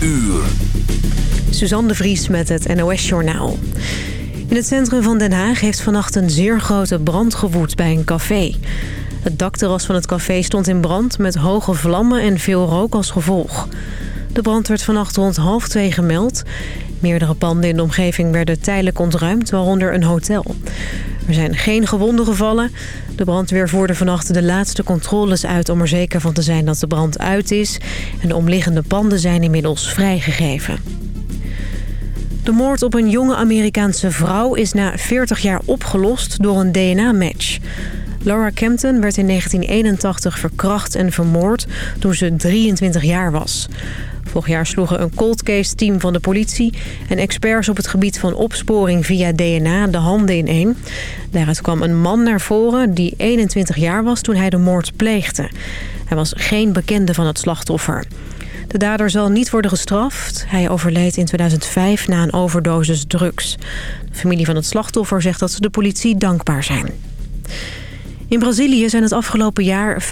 uur. Suzanne de Vries met het NOS Journaal. In het centrum van Den Haag heeft vannacht een zeer grote brand gewoed bij een café. Het dakterras van het café stond in brand met hoge vlammen en veel rook als gevolg. De brand werd vannacht rond half twee gemeld. Meerdere panden in de omgeving werden tijdelijk ontruimd, waaronder een hotel. Er zijn geen gewonden gevallen. De brandweer voerde vannacht de laatste controles uit om er zeker van te zijn dat de brand uit is. En de omliggende panden zijn inmiddels vrijgegeven. De moord op een jonge Amerikaanse vrouw is na 40 jaar opgelost door een DNA-match. Laura Campton werd in 1981 verkracht en vermoord toen ze 23 jaar was. Vorig jaar sloegen een cold case team van de politie... en experts op het gebied van opsporing via DNA de handen ineen. Daaruit kwam een man naar voren die 21 jaar was toen hij de moord pleegde. Hij was geen bekende van het slachtoffer. De dader zal niet worden gestraft. Hij overleed in 2005 na een overdosis drugs. De familie van het slachtoffer zegt dat ze de politie dankbaar zijn. In Brazilië zijn het afgelopen jaar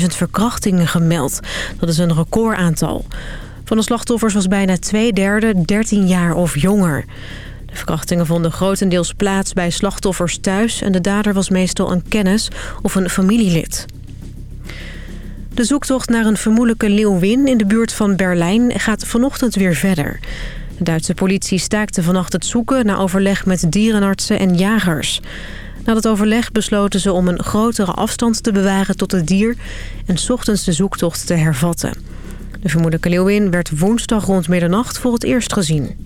75.000 verkrachtingen gemeld. Dat is een recordaantal. Van de slachtoffers was bijna twee derde 13 jaar of jonger. De verkrachtingen vonden grotendeels plaats bij slachtoffers thuis... en de dader was meestal een kennis of een familielid. De zoektocht naar een vermoedelijke leeuwin in de buurt van Berlijn gaat vanochtend weer verder. De Duitse politie staakte vannacht het zoeken na overleg met dierenartsen en jagers. Na het overleg besloten ze om een grotere afstand te bewaren tot het dier... en s ochtends de zoektocht te hervatten. De vermoedelijke leeuwin werd woensdag rond middernacht voor het eerst gezien.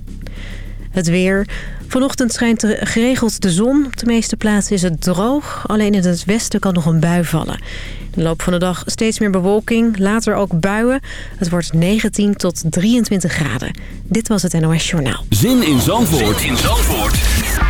Het weer. Vanochtend schijnt er geregeld de zon. Op de meeste plaatsen is het droog. Alleen in het westen kan nog een bui vallen. In de loop van de dag steeds meer bewolking. Later ook buien. Het wordt 19 tot 23 graden. Dit was het NOS Journaal. Zin in Zandvoort, zin in Zandvoort.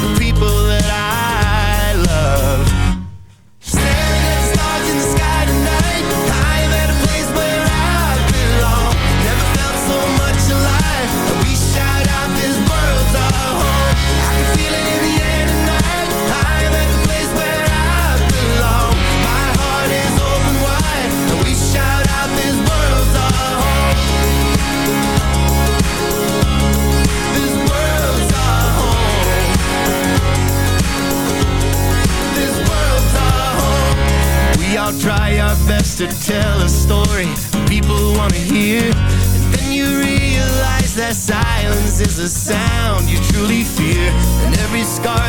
the people that I love. is a sound you truly fear, and every scar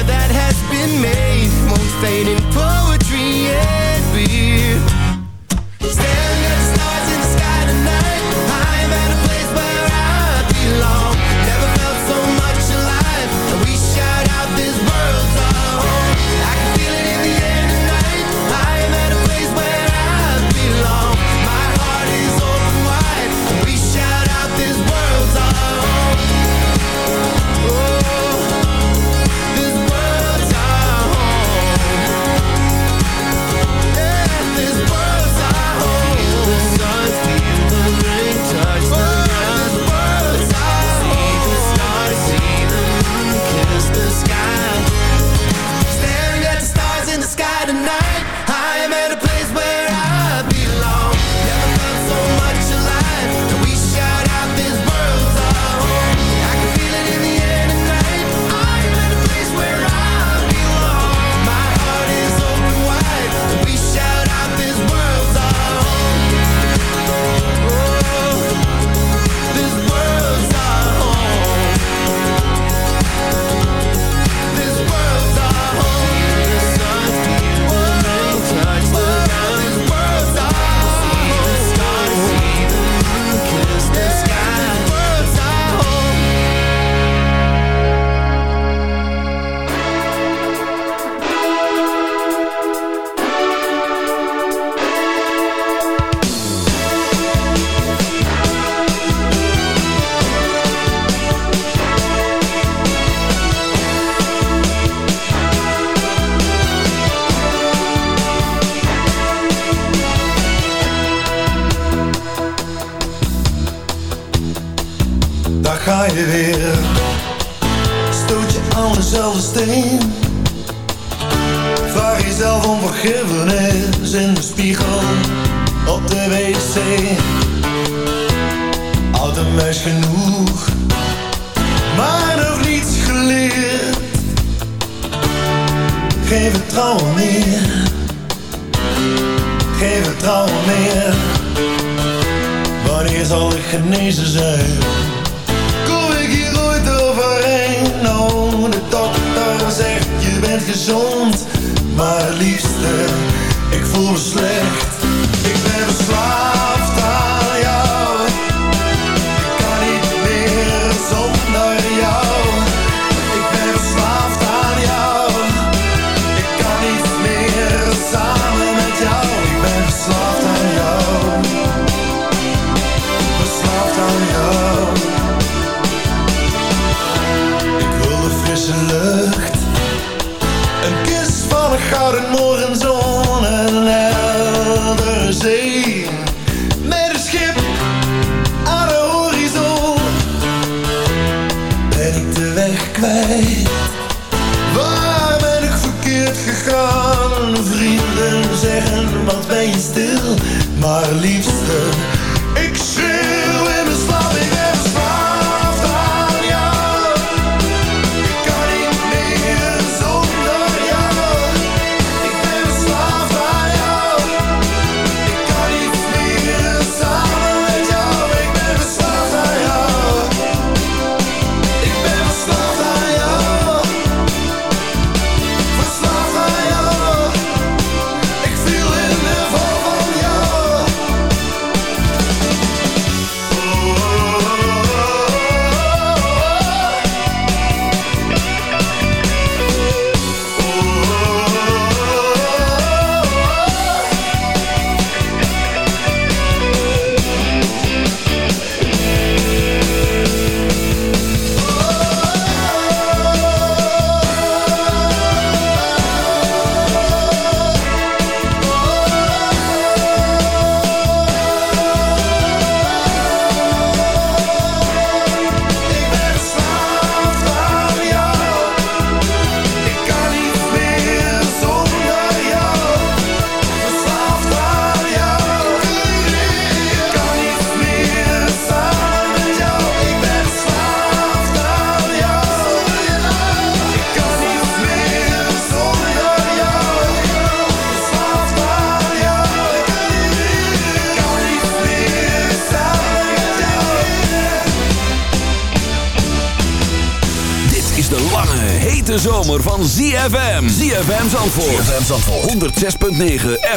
dezelfde steen. Vraag jezelf om vergiffenis in de spiegel op de wc. Oud een meis genoeg, maar nog niets geleerd. Geen vertrouwen meer, geen vertrouwen meer. Wanneer zal ik genezen zijn? Kom ik hier ooit overheen? Oh ik ben gezond, maar liefste, ik voel me slecht. Ik ben verslaafd zeggen, wat ben je stil, maar liefste Zandvoort. ZFM Zandvoort. 106.9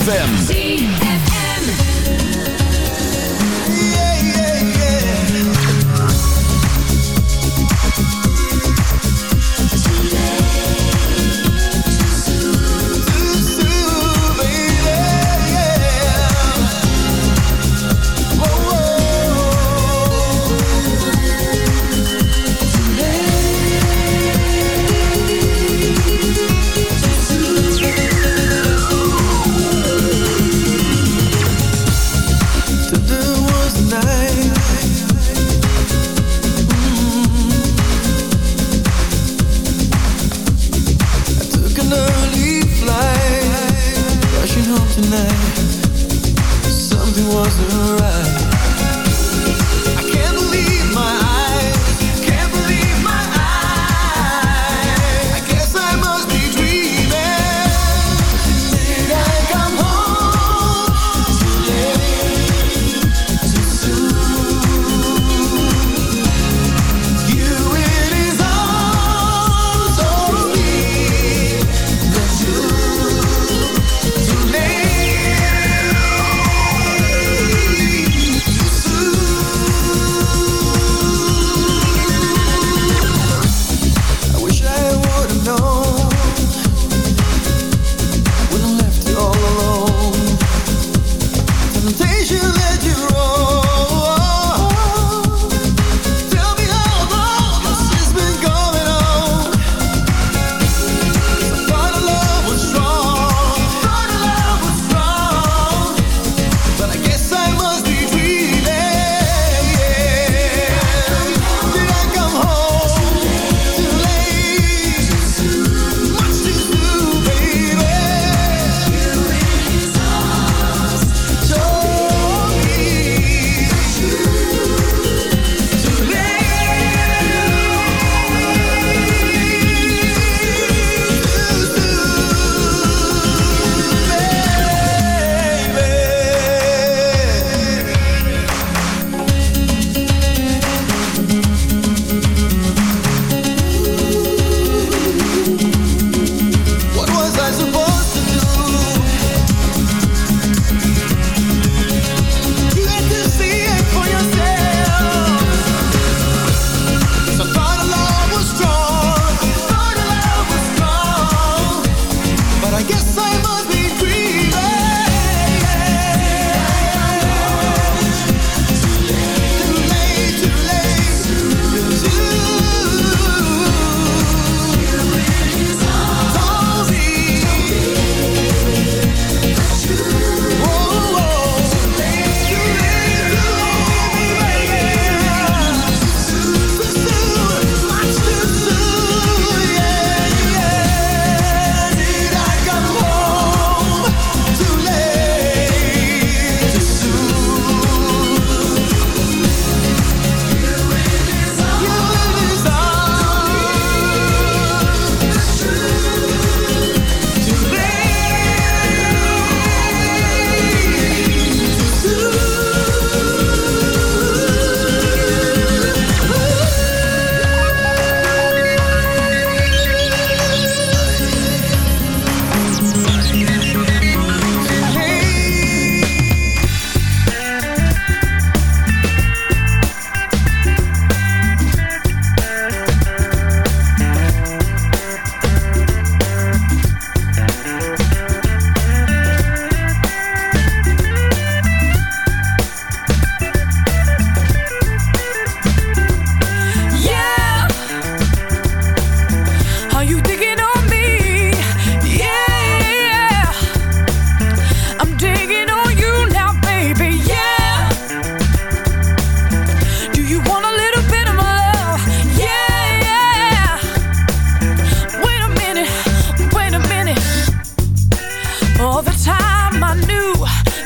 time I knew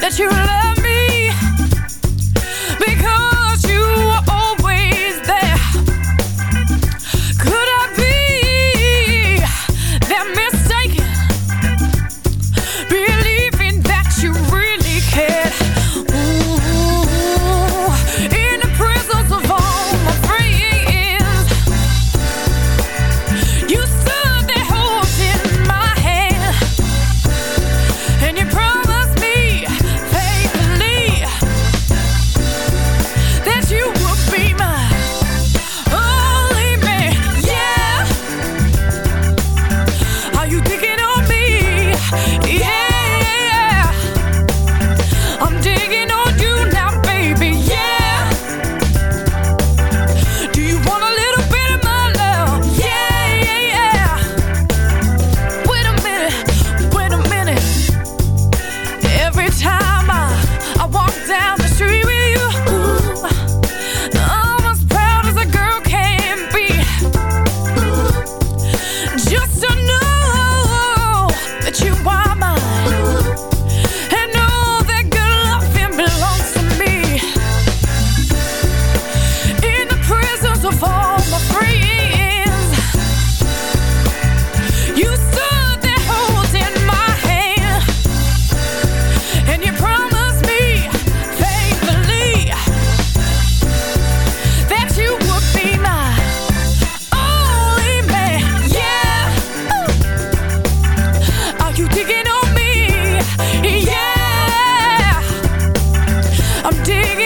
that you loved me digging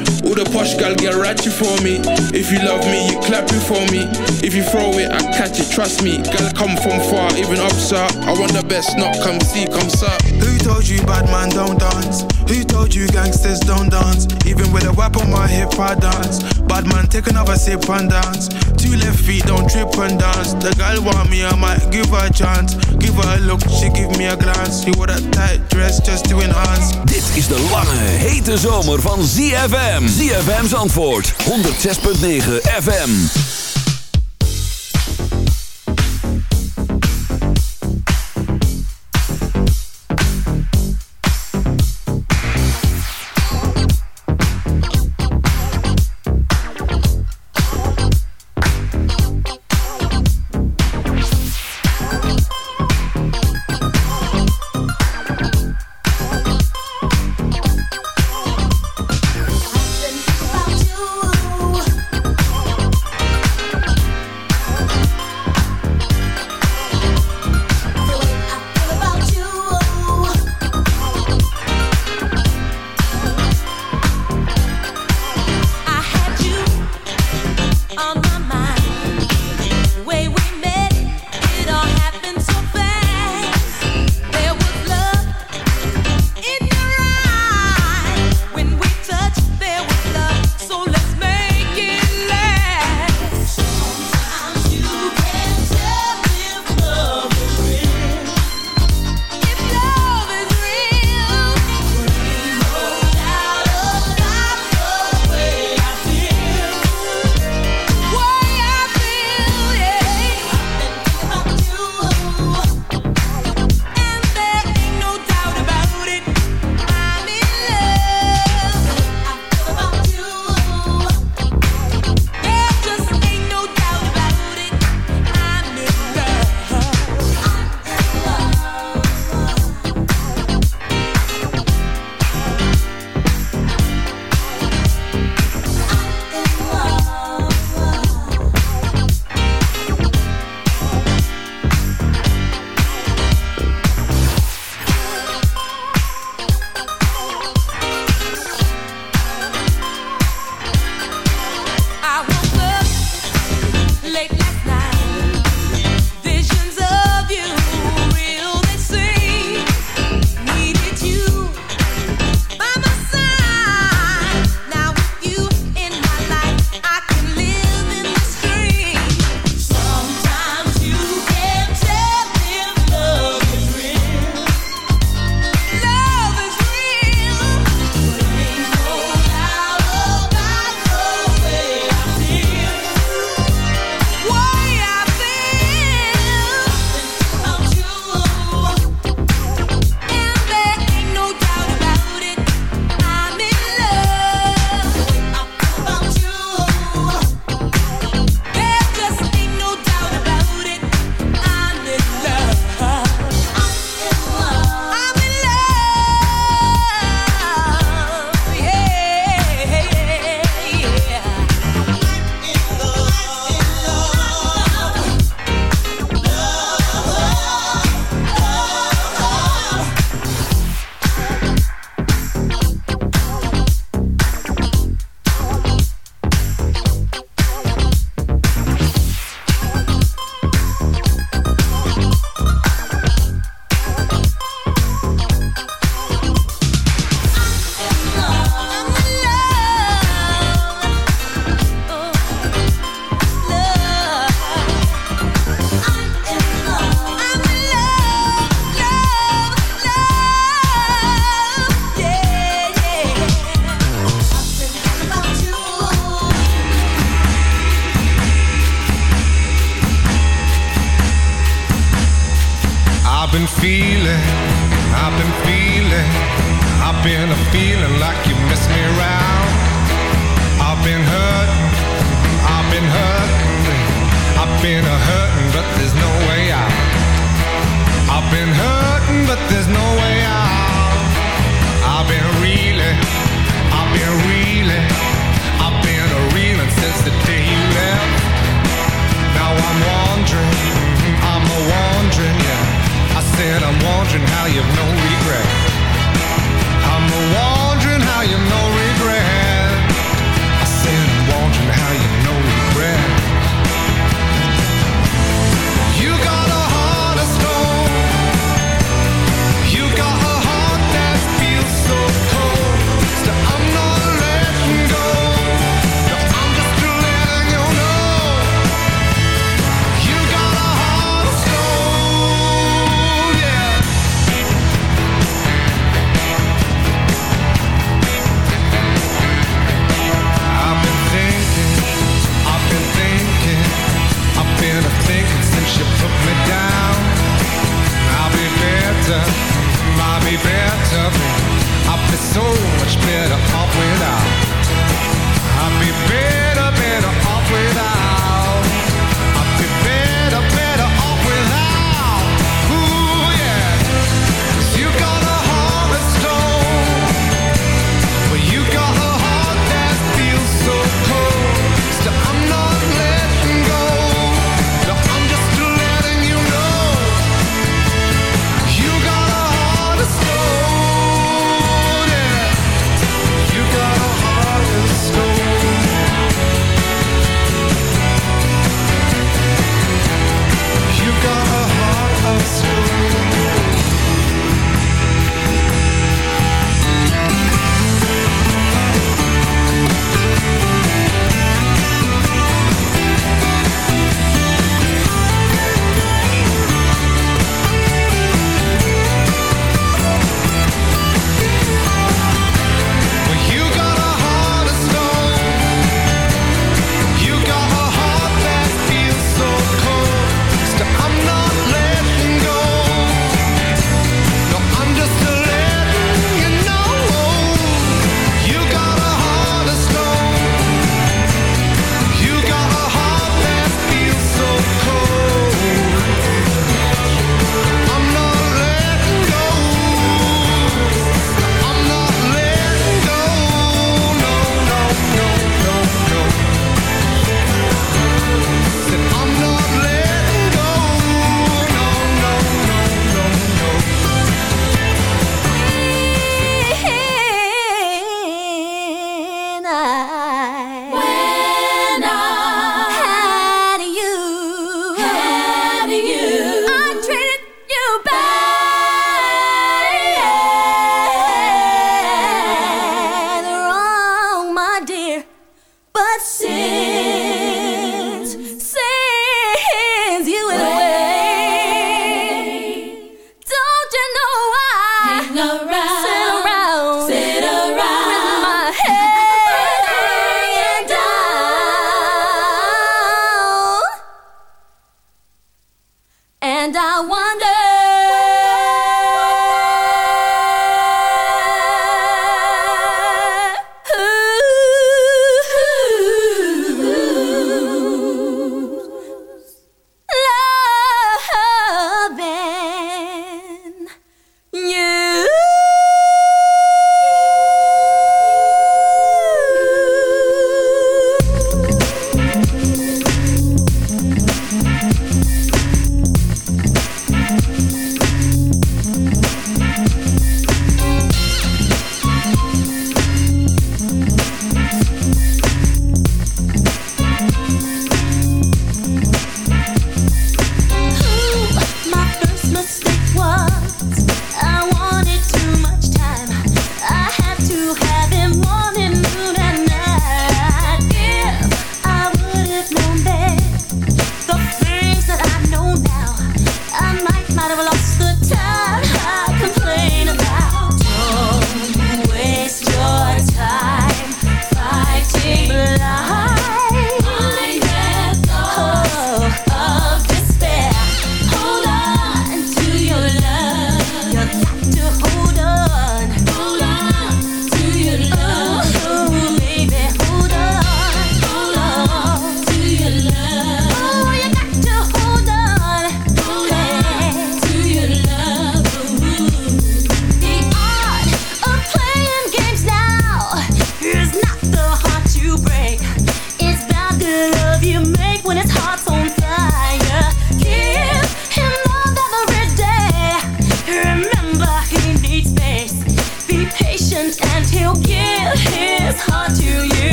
All the posh gal get ratchet for me. If you love me, you clap it for me. If you throw it, I catch it, trust me. Gal come from far, even up, sir. I want the best, not come see, come sir. Who told you bad man don't dance? Who told you gangsters don't dance? Even with a whip on my hip, I dance. Bad man, take another sip and dance. Two left feet, don't trip and dance. The girl want me, I might give her a chance. Give her a look, she give me a glance. You wore that tight dress just to enhance. Dit is de lange, hete zomer van ZFM. ZFM's antwoord, 106.9 FM.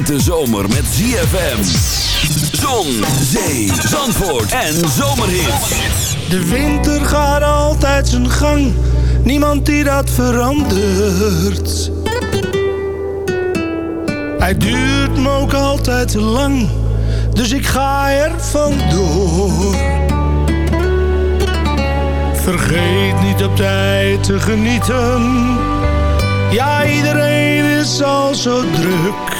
Hete zomer met ZFM. Zon, zee, zandvoort en zomerhits. De winter gaat altijd zijn gang, niemand die dat verandert. Hij duurt me ook altijd te lang, dus ik ga er vandoor. Vergeet niet op tijd te genieten, ja iedereen is al zo druk.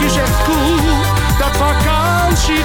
Je zegt koel. Cool. Dat vakantie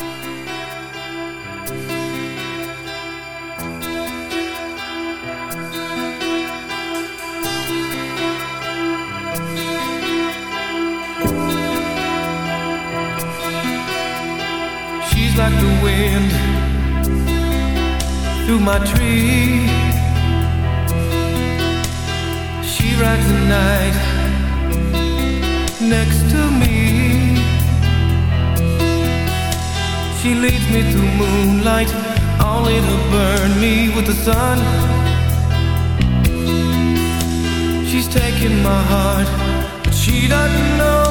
tree. She rides the night next to me. She leads me to moonlight, only to burn me with the sun. She's taking my heart, but she doesn't know.